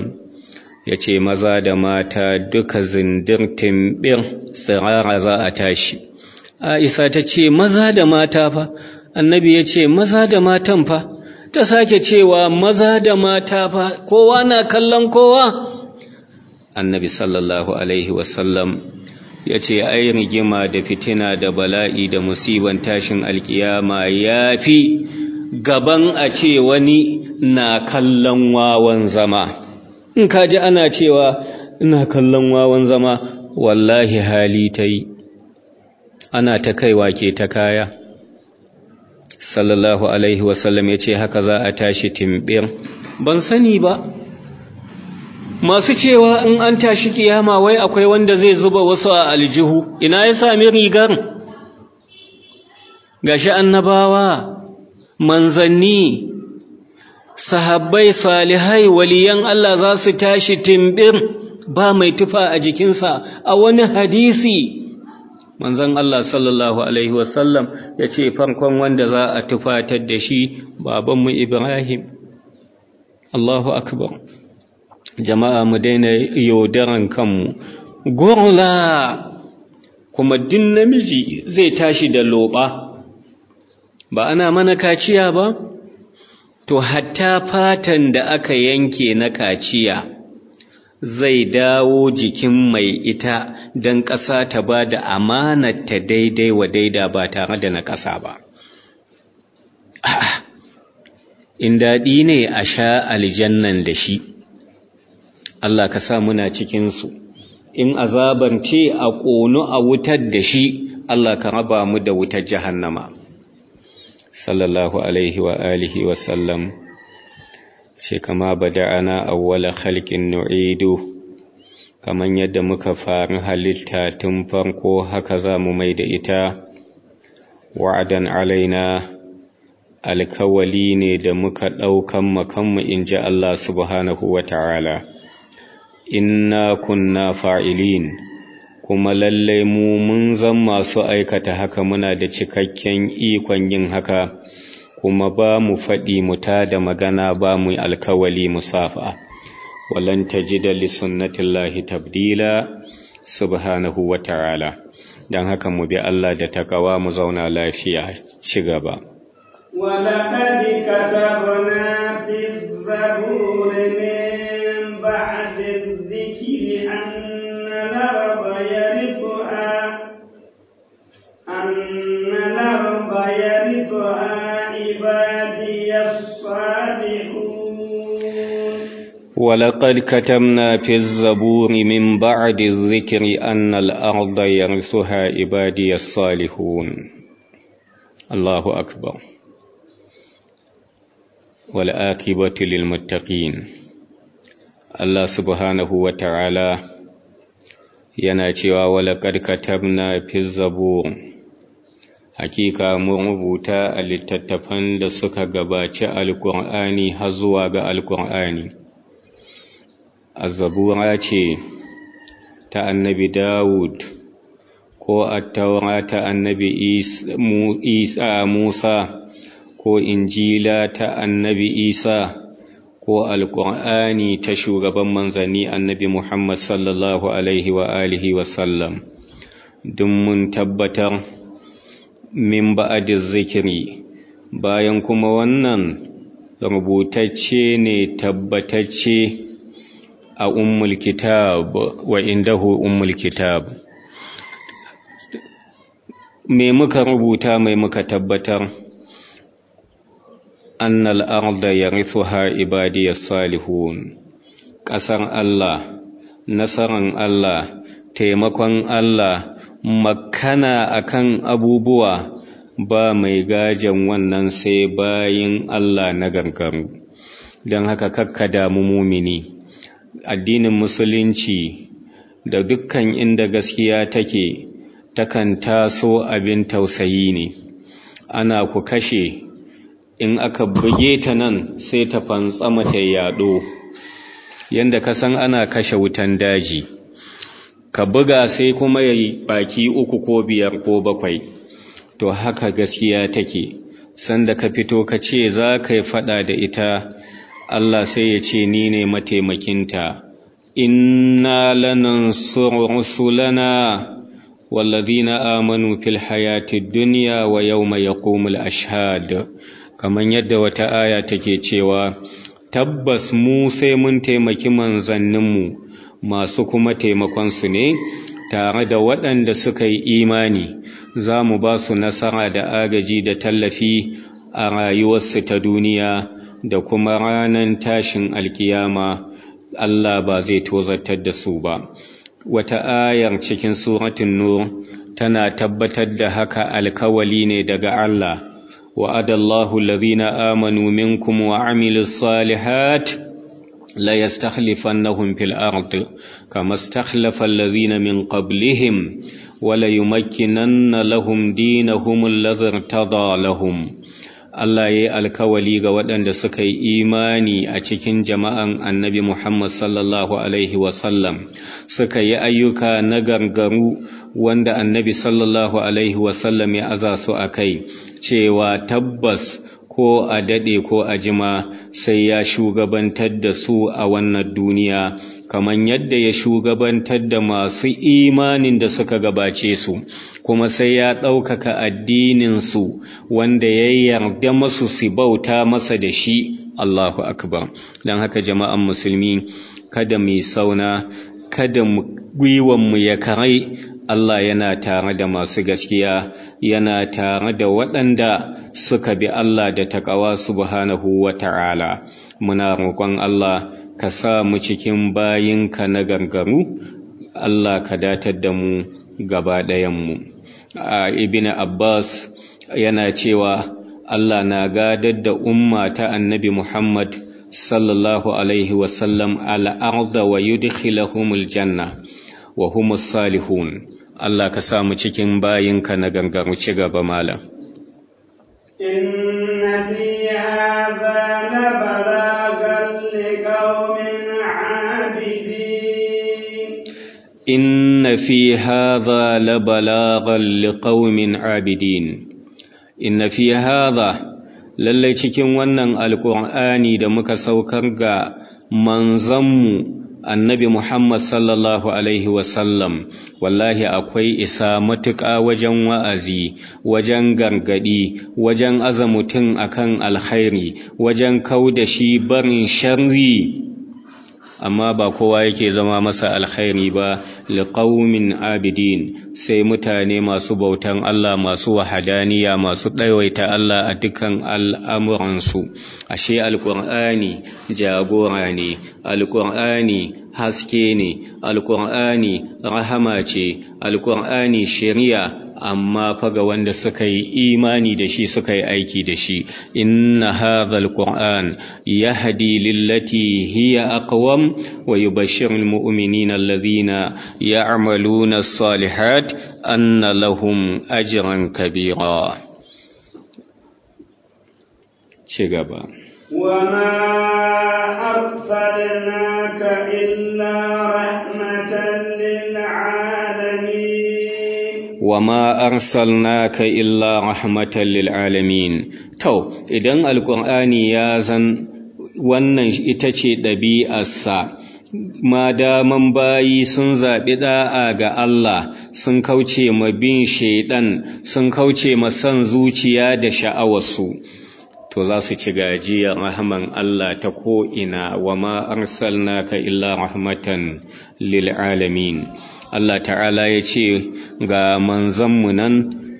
ya ce maza da mata duka zindir timbir tsirara za a tashi. Aisha ta ce maza da mata fa. Annabi ya ce maza da matan fa. Ta sake cewa maza da mata fa kowa na kallon kowa. Annabi sallallahu alaihi wasallam ya ce ai rigima da fitina da bala'i da musiban tashin alkiyama ya fi gaban a ce wani na kallon wawan zama. In ka ji ana cewa ina kallon wawan zama wallahi hali ta yi. Ana ta kaiwa ke ta kaya. Sallallahu alaihi wasallam ya ce haka za a tashi timbir. Ban sani ba. Masu cewa in an tashi kiyama wai akwai wanda zai zuba wasu a aljihu. Ina ya sami rigar? Gashi annabawa manzanni sahabbai salihai waliyan Allah za su tashi timbir. Ba mai tufa a jikinsa. A wani hadisi manzon Allah sallallahu alaihi wasallam ya ce farkon wanda za a tufatar da shi babanmu Ibrahim. Allahu akbar. Jama'a mu daina yaudaran kanmu. Gurla! Kuma din namiji zai tashi da loba. Ba ana mana kaciya ba? To hatta fatan da aka yanke na kaciya zai dawo jikin mai ita don ƙasa ta ba da amanata daidai wa daida ba tare da na ƙasa ba. In daɗi ne a sha aljannan da shi Allah ka sa muna cikinsu. In azabar ce a ƙonu a wutar da shi Allah ka raba mu da wutar jahannama. Sallallahu alaihi wa alihi wa sallam. Ce kama bada'ana awwala khalqin nu'idu kaman yadda muka fara halitta tun farko haka za mu mai da ita. Wa'adan alaina alkawali ne da muka ɗaukan makanmu in ji Allah subhanahu wa ta'ala. Inna kunna fa'ilin kuma lallai mu mun zan masu aikata haka muna da cikakken ikon yin haka. kuma ba mu faɗi mu ta da magana ba mu alkawali musafa walan tajida li sunnatillahi tabdila subhanahu wa ta'ala dan haka mu bi Allah da takawa mu zauna lafiya ci gaba ولقد كتبنا في الزبور ولقد كتمنا في الزبور من بعد الذكر أن الأرض يرثها عبادي الصالحون الله أكبر والآكبة للمتقين الله سبحانه وتعالى yana cewa walaƙad katabna fi zabur hakika mun rubuta a littattafan da suka gabaci alƙur'ani har zuwa ga alƙur'ani azzabura ce ta annabi dawud ko attaura ta annabi isa musa ko injila ta annabi isa ko alƙur'ani ta shugaban manzanni annabi Muhammad sallallahu Alaihi wa alihi wasallam duk mun tabbatar min ba'adin zikiri bayan kuma wannan rubutacce ne tabbatacce a ummul kitab wa indahu ummul kitab. Me muka rubuta mai muka tabbatar? Annal arda yarithuha ibadiyas salihun. Ƙasar Allah nasaran Allah taimakon Allah makana akan abubuwa ba mai gajen wannan sai bayin Allah na gangaru. Don haka kakka damu mumini. Addinin musulunci da dukkan inda gaskiya take takan taso abin tausayi ne. Ana ku kashe in aka buge ta nan sai ta fantsama ta yaɗo. Yanda ka san ana kashe wutan daji. Ka buga sai kuma ya yi baki uku ko biyar ko bakwai. To haka gaskiya take. Sanda ka fito ka ce za ka yi fada da ita Allah sai ya ce ni ne mataimakinta. Inna lanansuru rusulana wallazina amanu fil hayatid dunya wa yawma yaqumul ashhad. Kaman yadda wata aya take cewa tabbas mu sai mun taimaki manzanninmu masu kuma taimakonsu ne tare da waɗanda suka yi imani. Za mu ba su nasara da agaji da tallafi a rayuwarsu ta duniya. da kuma ranar tashin alkiyama Allah ba zai tozartar da su ba wata ayar cikin suratun nur tana tabbatar da haka alkawali ne daga Allah وعد الله الذين آمنوا منكم وعملوا الصالحات ليستخلفنهم في الأرض كما استخلف الذين من قبلهم وليمكنن لهم دينهم الذي ارتضى لهم Allah ya yi alkawali ga waɗanda suka yi imani a cikin jama'an annabi Muhammad sallallahu Alaihi wasallam suka yi ayyuka na gargaru wanda annabi sallallahu Alaihi wasallam ya aza su a kai cewa tabbas ko a daɗe ko a jima sai ya shugabantar da su a wannan duniya. Kamar yadda ya shugabantar da masu imanin da suka gabace su kuma sai ya ɗaukaka addininsu wanda ya yarda masu su bauta masa da shi Allahu akbar. Don haka jama'an musulmi kada mu sauna kada mu ya karai. Allah yana tare da masu gaskiya yana tare da waɗanda suka bi Allah da taƙawa subhanahu wa ta'ala. Muna roƙon Allah ka sa mu cikin bayinka na gangaru Allah ka datar da mu gaba ɗayanmu. Ibn Abbas yana cewa Allah na gadar da umma ta annabi Muhammad sallallahu alaihi wasallam al'arda wa yudkhilahumul janna wa humus salihun. Allah ka samu cikin bayinka na gangaru ci gaba malam. Fi hadha la balagan liqaumin abidin Inna fi hadha lallai cikin wannan alƙur'ani da muka saukar ga manzanmu annabi Muhammad sallallahu Alaihi wasallam wallahi akwai isa matuƙa wajen wa'azi, wajen gargaɗi, wajen aza mutum akan alkhairi, wajen kau da shi barin sharri. Amma ba kowa yake zama masa alkhairi ba, liƙaumin abidin sai mutane masu bautan Allah masu wahadaniya masu ɗaiwaita Allah a dukan al'amuransu. Ashe alƙur'ani jagora ne, alƙur'ani haske ne, alƙur'ani rahama ce, alƙur'ani shari'a amma fa ga wanda suka yi imani da shi suka yi aiki da shi inna hadha alquran yahdi lillati hiya aqwam wa yubashshiru almu'minina alladhina ya'maluna as-salihat anna lahum ajran kabira ci gaba وما أرسلناك إلا رحمة للعالمين وما أرسلناك إلا رحمة للعالمين تو إذن القرآن يازن wannan ita ce ɗabi'arsa ma daman bayi sun zaɓi ɗa'a ga Allah sun kauce ma bin shaiɗan sun kauce ma son zuciya da sha'awarsu to za su ci gajiyar rahman Allah ta ko'ina wa ma arsalnaka illa rahmatan lil alamin Allah ta'ala ya ce ga manzanmu nan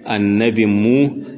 annabinmu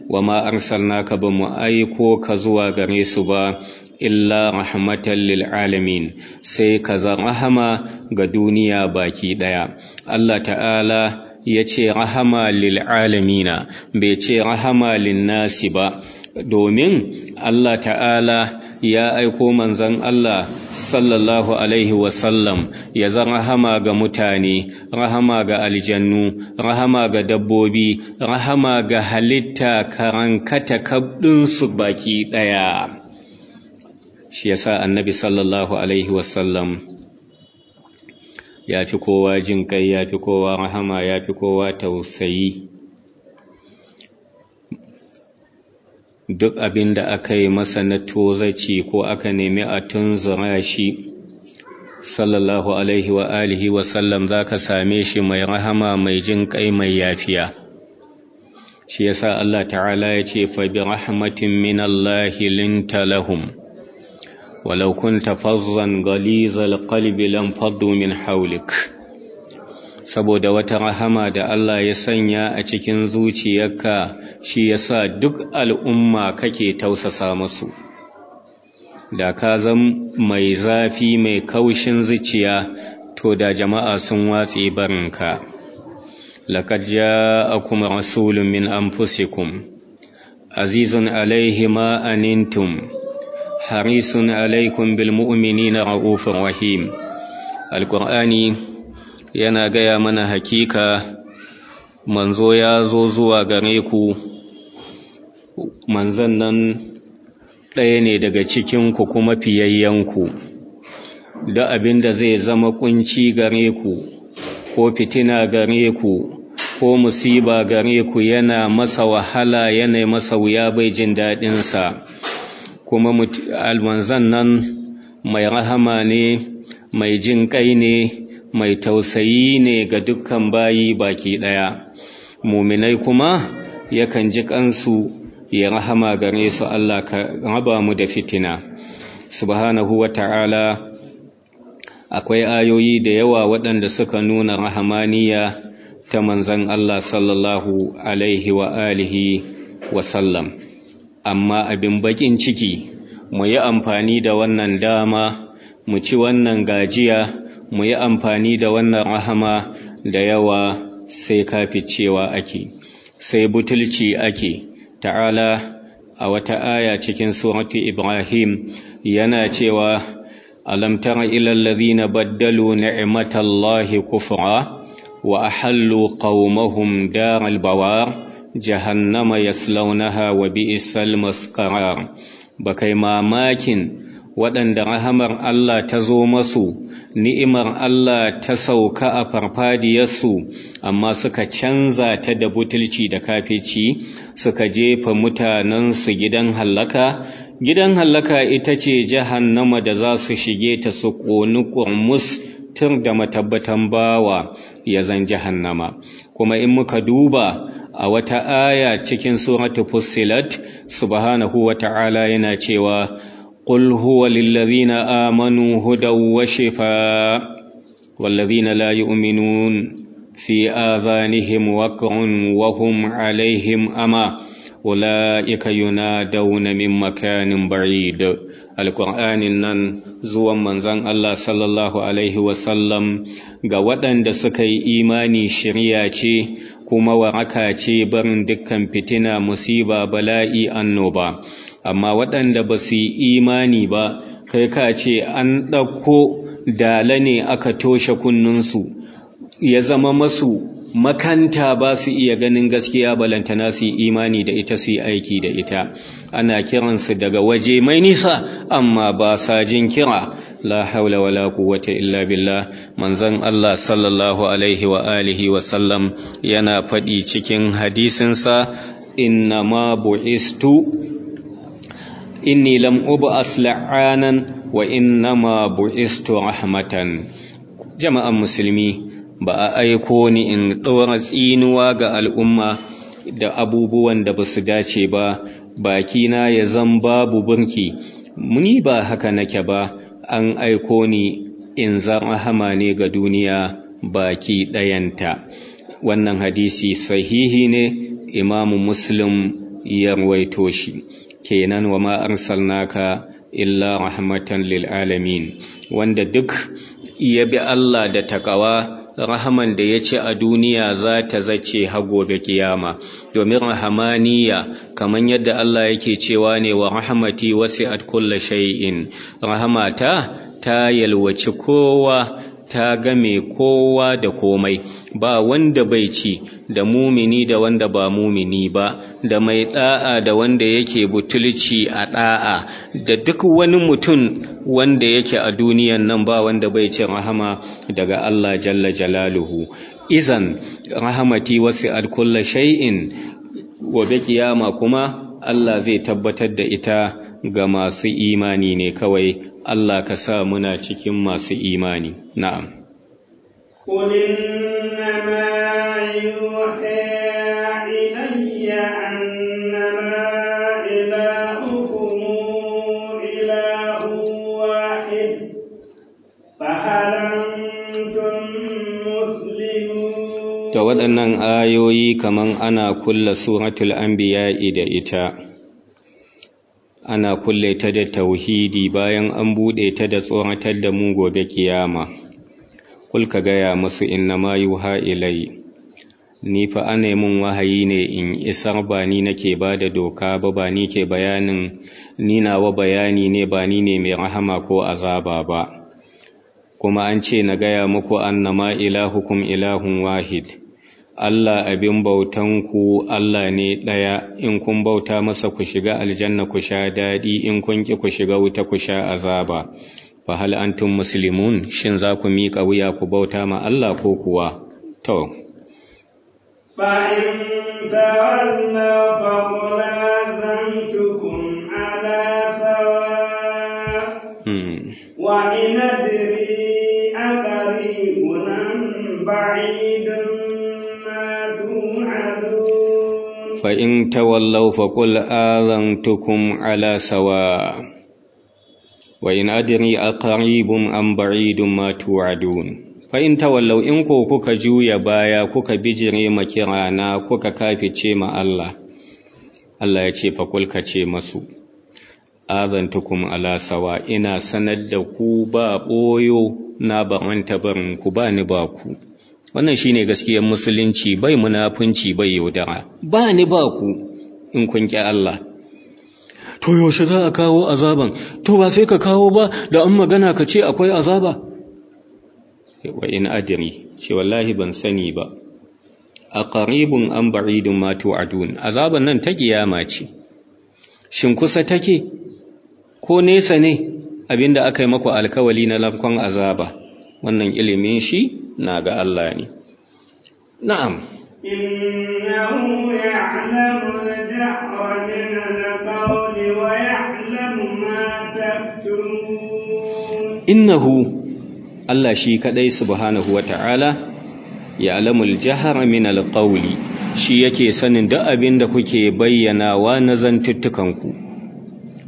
wa ma arsalnaka ba mu aiko ka zuwa gare su ba illa rahmatan lil alamin sai ka rahama ga duniya baki ɗaya Allah ta'ala ya ce rahama lil alamina bai ce rahama lin nasi ba. Domin Allah ta'ala ya aiko manzon Allah sallallahu alaihi wasallam ya zan rahama ga mutane rahama ga aljannu rahama ga dabbobi rahama ga halitta karankata kabdinsu baki ɗaya. Shi yasa annabi sallallahu alaihi wasallam ya fi kowa jin kai ya fi kowa rahama ya fi kowa tausayi. Duk abin da aka yi masa na tozaci ko aka nemi a tunzura shi sallallahu alaihi wa alihi wa sallam za ka same shi mai rahama mai jin kai mai yafiya. Shi yasa Allah ta'ala ya ce fa rahmatin min Allah linta lahum. Walau kunta fazzan ghalizal qalbi lam faddu min hawlik. Saboda wata rahama da Allah ya sanya a cikin zuciyarka shi yasa duk al'umma kake tausasa musu da ka zam mai zafi mai kaushin zuciya to da jama'a sun watse barinka. Laqad ja'akum rasulun min anfusikum azizun alayhi ma harisun alaykum bil mu'minina raufur rahim. Alqur'ani yana gaya mana hakika manzo ya zo zuwa gare ku. Manzan nan ɗaya ne daga cikinku kuma fiyayyenku. Da abin da zai zama kunci gare ku ko fitina gare ku ko musiba gare ku yana masa wahala yana masa wuya bai jin daɗinsa. Kuma almanzan nan mai rahama ne mai jin ƙai ne mai tausayi ne ga dukkan bayi baki ɗaya. Muminai kuma yakan ji kansu ya rahama gare su Allah ka raba mu da fitina. Subhanahu wa ta'ala akwai ayoyi da yawa waɗanda suka nuna rahamaniya ta manzan Allah sallallahu alaihi wa alihi wa sallam. Amma abin bakin ciki mu yi amfani da wannan dama mu ci wannan gajiya mu yi amfani da wannan rahama da yawa sai kaficewa ake sai butulci ake. Ta'ala a wata aya cikin surati ibrahim yana cewa alam tara ila alladhina baddalu ni'matallahi kufra wa ahallu qaumahum daral bawar jahannama yaslaunaha wa bi'sal masqarar. Bakai mamakin waɗanda rahamar Allah ta zo masu ni'imar Allah ta sauka a farfadiyarsu amma suka canza ta da butulci da kafici suka jefa mutanensu gidan hallaka. Gidan hallaka ita ce jahannama da za su shige ta su ƙoni ƙurmus tun da matabbatan bawa ya zan jahannama. Kuma in muka duba a wata aya cikin suratu fussilat subhanahu wa ta'ala yana cewa قل هو للذين آمنوا هدى وشفاء والذين لا يؤمنون في آذانهم وقع وهم عليهم أما أولئك ينادون من مكان بعيد القرآن نن زوان منزان الله صلى الله عليه وسلم ga waɗanda suka yi imani shirya ce kuma waraka ce barin dukkan fitina musiba bala'i annoba amma waɗanda ba su yi imani ba kai ka ce an ɗauko dala ne aka toshe kunninsu ya zama masu makanta ba su iya ganin gaskiya balantana su yi imani da ita su yi aiki da ita. Ana kiransu daga waje mai nisa amma ba sa jin kira. La haula wala quwwata illa billah. Manzon Allah sallallahu alaihi wa alihi wa sallam yana faɗi cikin hadisinsa inna ma bu'istu inni lam ub'as la'anan wa innama bu'istu rahmatan. Jama'an musulmi ba a aiko ni in ɗora tsinuwa ga al'umma da abubuwan da ba su dace ba bakina ya zan babu burki. Muni ba haka nake ba an aiko ni in zan rahama ne ga duniya baki ɗayanta. Wannan hadisi sahihi ne imamu muslim ya ruwaito shi. Kenan wa ma arsalnaka illa rahmatan lil alamin. Wanda duk ya bi Allah da takawa rahaman da ya ce a duniya za ta zace har gobe kiyama. Domin rahamaniya kamar yadda Allah yake cewa ne wa rahmati wasi'at kulla shay'in. Rahamata ta yalwaci kowa ta game kowa da komai. Ba wanda bai ci da mumini da wanda ba mumini ba da mai da'a da wanda yake butulci a da'a da duk wani mutum wanda yake a duniyan nan ba wanda bai ci rahama daga Allah jalla jalaluhu. Izan rahamati wasi'at kulla shay'in gobe kiyama kuma Allah zai tabbatar da ita ga masu imani ne kawai. Allah ka sa muna cikin masu imani. Na'am. قل waɗannan ayoyi kaman ana kulla suratul anbiya'i da ita. Ana kulle ta da tauhidi bayan an buɗe ta da tsoratar da mu gobe kiyama. Kul ka gaya musu inna ma yuha ilai. Ni fa ana mun wahayi ne in isar ba ni nake ba da doka ba ba ni ke bayanin ni nawa bayani ne ba ni ne mai rahama ko azaba ba. Kuma an ce na gaya muku annama ilahukum ilahun wahid. Allah abin bautanku Allah ne ɗaya. In kun bauta masa ku shiga aljanna ku sha daɗi. In kun ki ku shiga wuta ku sha azaba. fa hal antum muslimun shin za ku miƙa wuya ku bauta ma Allah ko kuwa to فإن تولوا فقل آذنتكم على سواء hmm. وإن أدري أقريب أم بعيد ما توعدون fa in tawallaw fa qul azantukum ala sawa wa in adri aqribun am ba'idun ma tu'adun fa in tawallaw in ko kuka juya baya kuka bijire ma kirana kuka kafice ma Allah Allah ya ce fa qul ka ce masu azantukum ala sawa ina sanar da ku ba boyo na ba'anta barin ku ba ni ba ku wannan shine gaskiyar musulunci bai munafunci bai yaudara ba ni ba ku in kun ƙi Allah to yaushe za a kawo azaban? To ba sai ka kawo ba da an magana ka ce akwai azaba. Wa in adri ce wallahi ban sani ba. A qaribun an ba'idun ma tu'adun. Azaban nan ta kiyama ce. Shin kusa take? Ko nesa ne? Abinda aka yi maku alkawali na lafkon azaba. Wannan ilimin shi na ga Allah ne. Na'am. Innahu ya'lamu innahu Allah shi kaɗai subhanahu wa ta'ala ya alamul jahara min alƙauli shi yake sanin duk abin da kuke bayyanawa na zantuttukanku,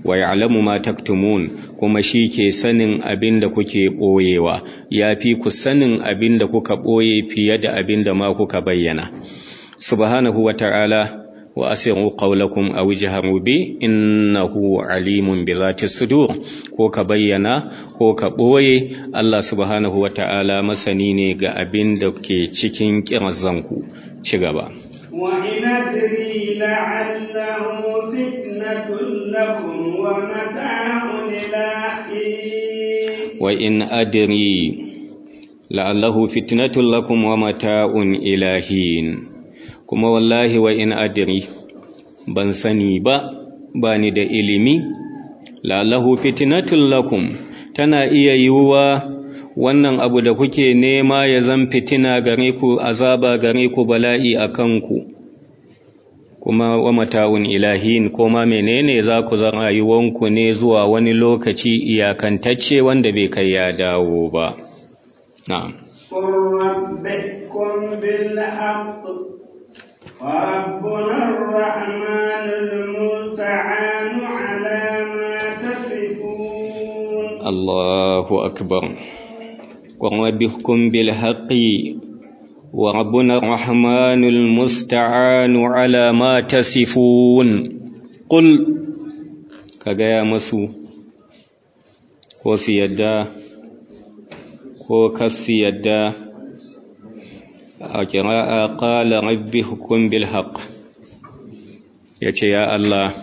wa ya alamu ma taktumun kuma shi ke sanin abin da kuke ɓoyewa, ya fi ku sanin abin da kuka ɓoye fiye da abin da ma kuka bayyana. Subhanahu wa ta'ala wa asiru qawlakum aw jaharu bi innahu alimun bi zati sudur ko ka bayyana ko ka ɓoye Allah subhanahu wa ta'ala masani ne ga abin da ke cikin kirazanku ci gaba. وإن أدري لعله فتنة لكم ومتاع إلى حين wa in adri la'allahu fitnatun lakum wa mata'un ilahin kuma wallahi wa in adri ban sani ba bani da ilimi. La'allahu fitnatul lakum. Tana iya yiwuwa wannan abu da kuke nema ya zan fitina gare ku azaba gare ku bala'i a kanku. Kuma wa mata'un ilahin koma menene za ku zan rayuwanku ne zuwa wani lokaci iyakantacce wanda bai kai ya dawo ba. Na'am. وربنا الرحمن المستعان على ما تصفون Allahu akbar wa rabbihkum bil haqqi وربنا الرحمن المستعان على ما تصفون قل كغايا مسو ko su yadda ko kasu yadda a kira'a ƙala rabbi hukun bil haq ya ce ya Allah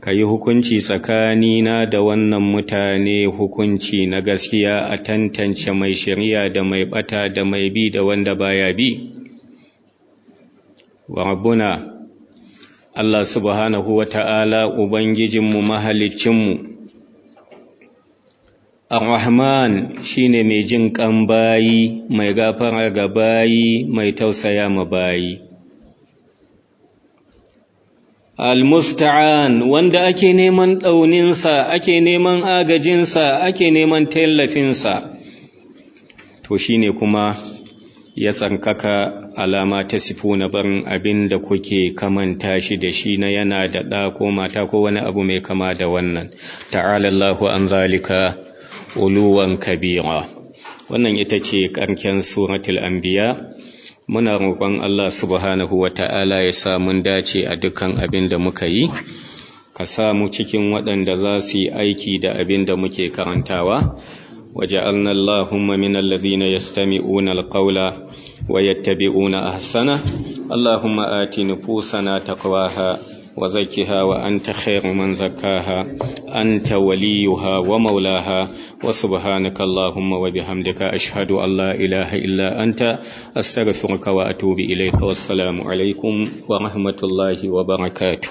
ka yi hukunci tsakanina da wannan mutane hukunci na gaskiya a tantance mai shari'a da mai bata da mai bi da wanda baya bi. Wa rabbuna Allah subhanahu wa ta'ala Ubangijinmu mahalicinmu Ar-Rahman shine mai jin ƙan bayi, mai gafara ga bayi, mai tausaya ma bayi. Al-Musta'an wanda ake neman ɗauninsa, ake neman agajinsa, ake neman tallafinsa, to shine kuma ya tsankaka alama ta sifu na barin abin da kuke kamanta shi da shi na yana da ɗa ko mata ko wani abu mai kama da wannan. Ta'ala Allahu an zalika. uluwan kabira wannan ita ce ƙarken suratul anbiya muna roƙon Allah subhanahu wa ta'ala ya sa mun dace a dukkan abin da muka yi ka sa mu cikin waɗanda za su yi aiki da abin da muke karantawa وجعلنا اللهم من الذين يستمعون القول ويتبعون أحسنه اللهم آت نفوسنا تقواها وزكها وأنت خير من زكاها أنت وليها ومولاها وسبحانك اللهم وبحمدك أشهد أن لا إله إلا أنت أستغفرك وأتوب إليك والسلام عليكم ورحمة الله وبركاته